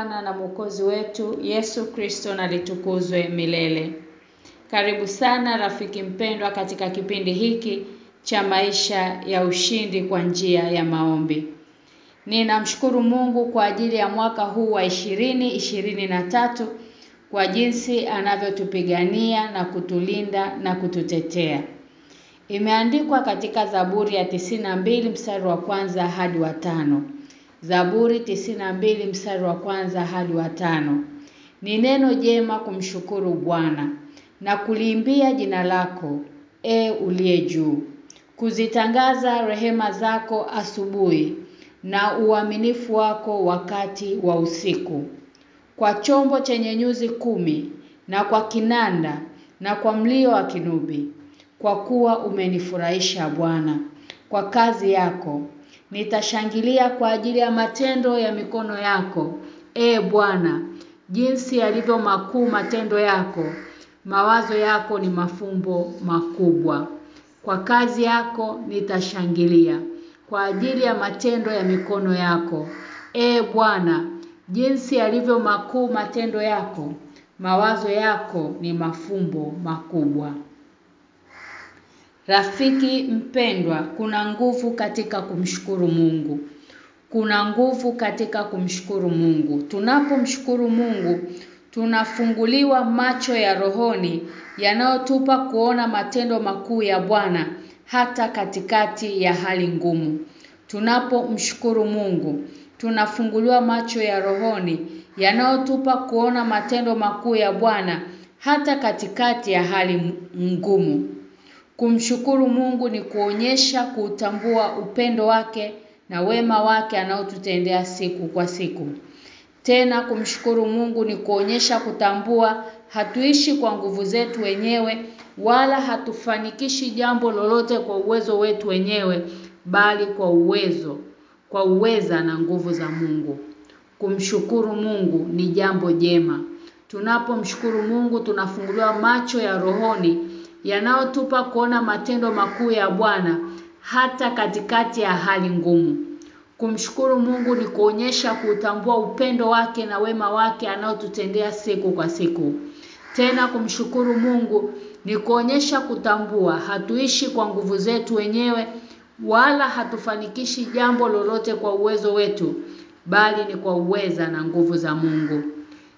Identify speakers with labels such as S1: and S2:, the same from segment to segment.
S1: Bwana na Mwokozi wetu Yesu Kristo na litukuzwe milele. Karibu sana rafiki mpendwa katika kipindi hiki cha maisha ya ushindi kwa njia ya maombi. Ninamshukuru Mungu kwa ajili ya mwaka huu wa ishirini ishirini na tatu kwa jinsi anavyotupigania na kutulinda na kututetea. Imeandikwa katika Zaburi ya tisina mbili mstari wa kwanza hadi wa tano. Zaburi tisina mbili mstari wa kwanza hadi wa tano. Ni neno jema kumshukuru Bwana na kuliimbia jina lako e uliye juu. Kuzitangaza rehema zako asubuhi na uaminifu wako wakati wa usiku. Kwa chombo chenye nyuzi kumi na kwa kinanda na kwa mlio wa kinubi. Kwa kuwa umenifurahisha Bwana kwa kazi yako. Nitashangilia kwa ajili ya matendo ya mikono yako. E Bwana, jinsi yalivyo makuu matendo yako. Mawazo yako ni mafumbo makubwa. Kwa kazi yako nitashangilia kwa ajili ya matendo ya mikono yako. E Bwana, jinsi yalivyo makuu matendo yako. Mawazo yako ni mafumbo makubwa. Rafiki mpendwa, kuna nguvu katika kumshukuru Mungu. Kuna nguvu katika kumshukuru Mungu. Tunapomshukuru Mungu, tunafunguliwa macho ya rohoni yanayotupa kuona matendo makuu ya Bwana hata katikati ya hali ngumu. Tunapomshukuru Mungu, tunafunguliwa macho ya rohoni yanayotupa kuona matendo makuu ya Bwana hata katikati ya hali ngumu. Kumshukuru Mungu ni kuonyesha kutambua upendo wake na wema wake anaotutendea siku kwa siku. Tena kumshukuru Mungu ni kuonyesha kutambua hatuishi kwa nguvu zetu wenyewe wala hatufanikishi jambo lolote kwa uwezo wetu wenyewe bali kwa uwezo kwa uweza na nguvu za Mungu. Kumshukuru Mungu ni jambo jema. Tunapomshukuru Mungu tunafunguliwa macho ya rohoni yanayotupa kuona matendo makuu ya Bwana hata katikati ya hali ngumu. Kumshukuru Mungu ni kuonyesha kutambua upendo wake na wema wake anaotutendea siku kwa siku. Tena kumshukuru Mungu ni kuonyesha kutambua hatuishi kwa nguvu zetu wenyewe wala hatufanikishi jambo lolote kwa uwezo wetu bali ni kwa uweza na nguvu za Mungu.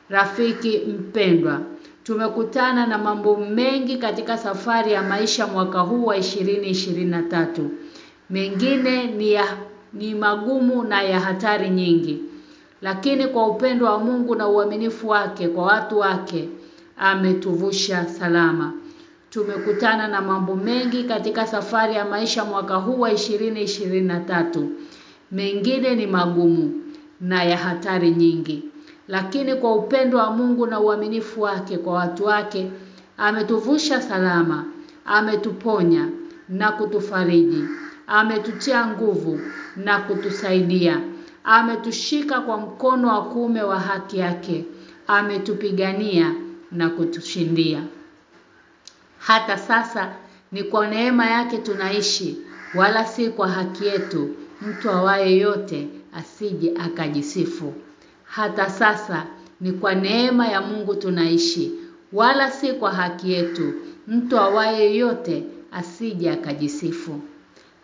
S1: Rafiki mpendwa, tumekutana na mambo mengi katika safari ya maisha mwaka huu wa 2023. Mengine ni ya, ni magumu na ya hatari nyingi. Lakini kwa upendo wa Mungu na uaminifu wake kwa watu wake ametuvusha salama. Tumekutana na mambo mengi katika safari ya maisha mwaka huu wa 2023. Mengine ni magumu na ya hatari nyingi. Lakini kwa upendo wa Mungu na uaminifu wake kwa watu wake ametuvusha salama, ametuponya na kutufariji, ametutia nguvu na kutusaidia, ametushika kwa mkono wa kuume wa haki yake, ametupigania na kutushindia. Hata sasa ni kwa neema yake tunaishi wala si kwa haki yetu. Mtu awaye yote asije akajisifu. Hata sasa ni kwa neema ya Mungu tunaishi wala si kwa haki yetu. Mtu awaye yote asije akajisifu.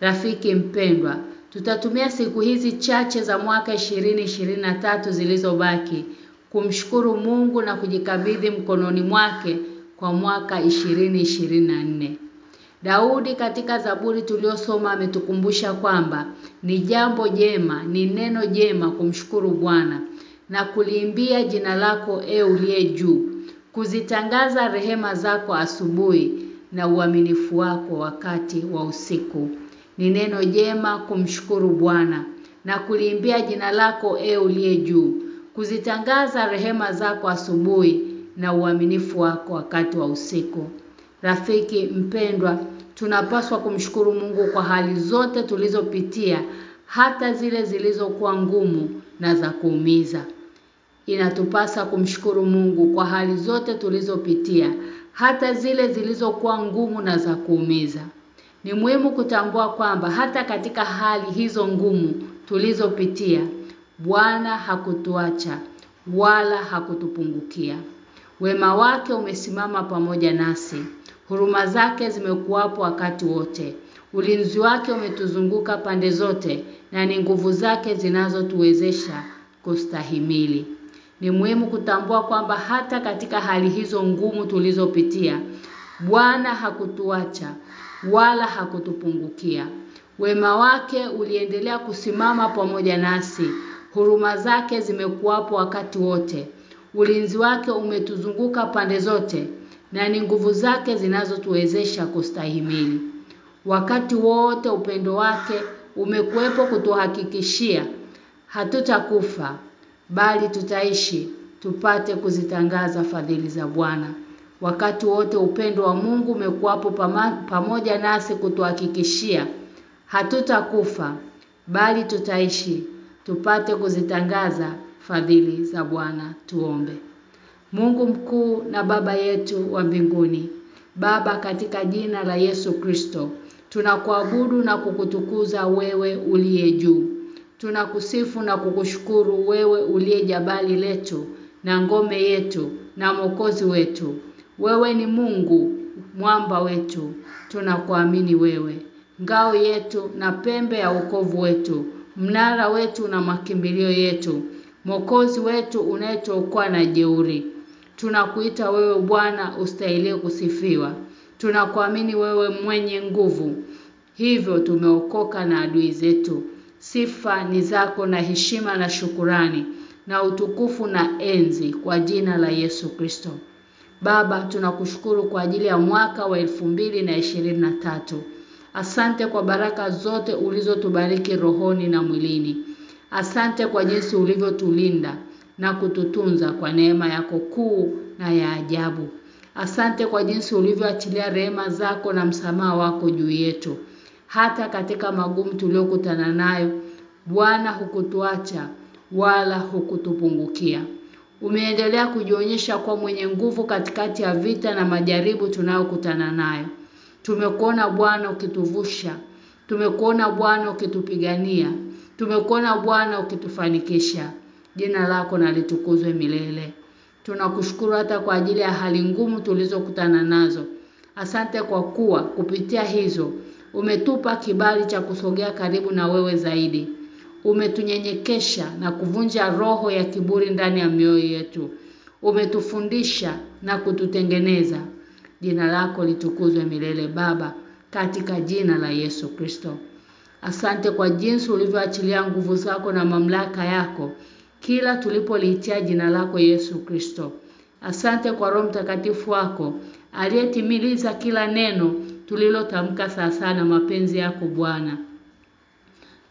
S1: Rafiki mpendwa, tutatumia siku hizi chache za mwaka 2023 zilizobaki kumshukuru Mungu na kujikabidhi mkononi mwake kwa mwaka 2024. Daudi katika Zaburi tuliosoma ametukumbusha kwamba ni jambo jema, ni neno jema kumshukuru Bwana na kuliimbia jina lako e uliye juu, kuzitangaza rehema zako asubuhi na uaminifu wako wakati wa usiku. Ni neno jema kumshukuru Bwana na kuliimbia jina lako e uliye juu, kuzitangaza rehema zako asubuhi na uaminifu wako wakati wa usiku. Rafiki mpendwa, tunapaswa kumshukuru Mungu kwa hali zote tulizopitia, hata zile zilizokuwa ngumu na za kuumiza. Inatupasa kumshukuru Mungu kwa hali zote tulizopitia, hata zile zilizokuwa ngumu na za kuumiza. Ni muhimu kutambua kwamba hata katika hali hizo ngumu tulizopitia, Bwana hakutuacha wala hakutupungukia. Wema wake umesimama pamoja nasi. Huruma zake zimekuwapo wakati wote. Ulinzi wake umetuzunguka pande zote na ni nguvu zake zinazotuwezesha kustahimili. Ni muhimu kutambua kwamba hata katika hali hizo ngumu tulizopitia, Bwana hakutuacha wala hakutupungukia. Wema wake uliendelea kusimama pamoja nasi. Huruma zake zimekuwapo wakati wote. Ulinzi wake umetuzunguka pande zote na ni nguvu zake zinazotuwezesha kustahimili. Wakati wote upendo wake umekuwepo kutuhakikishia hatutakufa bali tutaishi tupate kuzitangaza fadhili za Bwana. Wakati wote upendo wa Mungu umekuwapo pamoja nasi kutuhakikishia hatutakufa bali tutaishi tupate kuzitangaza fadhili za Bwana tuombe. Mungu mkuu na baba yetu wa mbinguni Baba katika jina la Yesu Kristo tunakuabudu na kukutukuza wewe uliye juu tunakusifu na kukushukuru wewe uliye jabali letu na ngome yetu na mwokozi wetu. Wewe ni Mungu mwamba wetu. Tunakuamini wewe. Ngao yetu na pembe ya ukovu wetu mnara wetu na makimbilio yetu mwokozi wetu unayetuokoa na jeuri. Tunakuita wewe Bwana ustahili kusifiwa. Tunakuamini wewe mwenye nguvu. Hivyo tumeokoka na adui zetu sifa ni zako na heshima na shukurani na utukufu na enzi kwa jina la Yesu Kristo Baba tunakushukuru kwa ajili ya mwaka wa elfu mbili na tatu Asante kwa baraka zote ulizotubariki rohoni na mwilini. Asante kwa jinsi ulivyotulinda na kututunza kwa neema yako kuu na ya ajabu. Asante kwa jinsi ulivyoachilia rehema zako na msamaha wako juu yetu. Hata katika magumu tuliyokutana nayo, Bwana hukutuacha wala hukutupungukia. Umeendelea kujionyesha kwa mwenye nguvu katikati ya vita na majaribu tunayokutana nayo. Tumekuona Bwana ukituvusha. Tumekuona Bwana ukitupigania. Tumekuona Bwana ukitufanikisha. Jina lako na litukuzwe milele. Tunakushukuru hata kwa ajili ya hali ngumu tulizokutana nazo. Asante kwa kuwa kupitia hizo umetupa kibali cha kusogea karibu na wewe zaidi. Umetunyenyekesha na kuvunja roho ya kiburi ndani ya mioyo yetu. Umetufundisha na kututengeneza. Jina lako litukuzwe milele Baba katika jina la Yesu Kristo. Asante kwa jinsi ulivyoachilia nguvu zako na mamlaka yako kila tulipoliitia jina lako Yesu Kristo. Asante kwa Roho Mtakatifu wako aliyetimiliza kila neno tulilotamka sasa na mapenzi yako Bwana.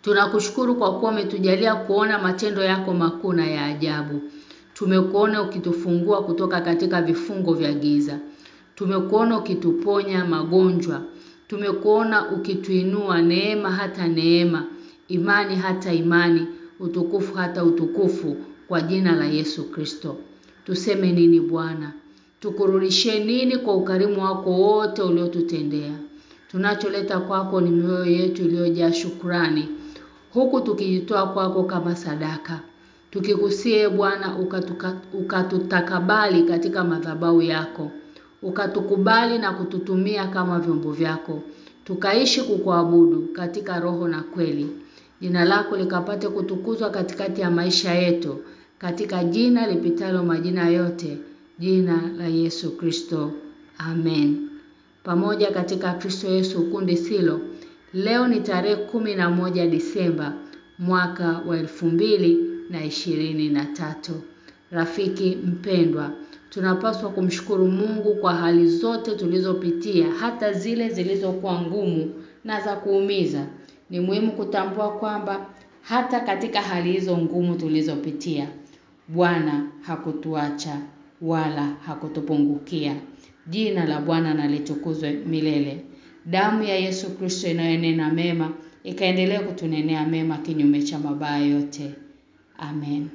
S1: Tunakushukuru kwa kuwa umetujalia kuona matendo yako makuu na ya ajabu. Tumekuona ukitufungua kutoka katika vifungo vya giza. Tumekuona ukituponya magonjwa. Tumekuona ukituinua neema hata neema, imani hata imani, utukufu hata utukufu kwa jina la Yesu Kristo. Tuseme nini Bwana? Tukurudishie nini kwa ukarimu wako wote uliotutendea? Tunacholeta kwako ni mioyo yetu iliyojaa shukrani huku tukijitoa kwako kama sadaka. Tukikusie Bwana ukatutakabali katika madhabahu yako. Ukatukubali na kututumia kama vyombo vyako. Tukaishi kukuabudu katika roho na kweli. Jina lako likapate kutukuzwa katikati ya maisha yetu katika jina lipitalo majina yote, jina la Yesu Kristo. Amen. Pamoja katika Kristo Yesu kundi silo. Leo ni tarehe kumi na moja Disemba mwaka wa elfu mbili na ishirini na tatu. Rafiki mpendwa, tunapaswa kumshukuru Mungu kwa hali zote tulizopitia hata zile zilizokuwa ngumu na za kuumiza. Ni muhimu kutambua kwamba hata katika hali hizo ngumu tulizopitia Bwana hakutuacha wala hakutupungukia. Jina la Bwana na litukuzwe milele. Damu ya Yesu Kristo inayonena mema ikaendelea kutunenea mema kinyume cha mabaya yote. Amen.